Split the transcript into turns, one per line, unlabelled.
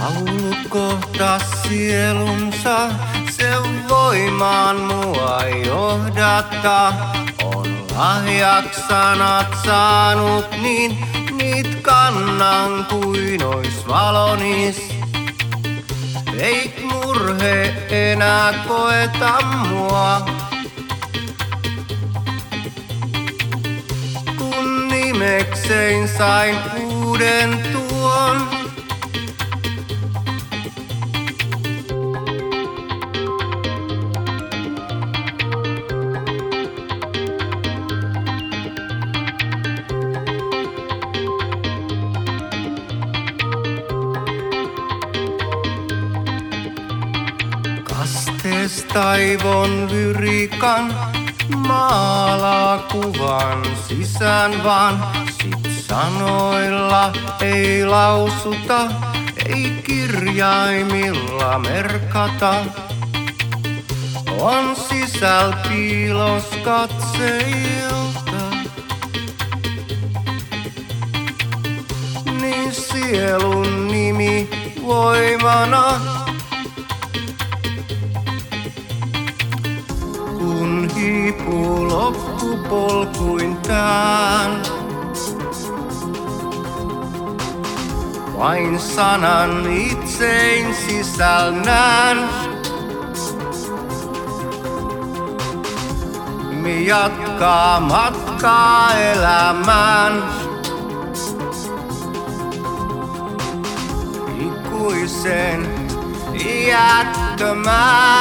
Laulut kohta sielunsa, se voimaan mua johdata. On lahjaks sanat saanut, niin niit kannan kuin ois valonis. Ei murhe enää koeta mua. Kun nimeksein sain uuden tuon. Kastees taivon lyrikan maalaa kuvan sisään vaan sit sanoilla ei lausuta, ei kirjaimilla merkata. On sisäl piilos katseilta. Niin sielun nimi voimana hiipuu loppupolkuin tään. Vain sanan itsein sisällään. Mi jatkaa matkaa elämään. Ikuisen iättömään.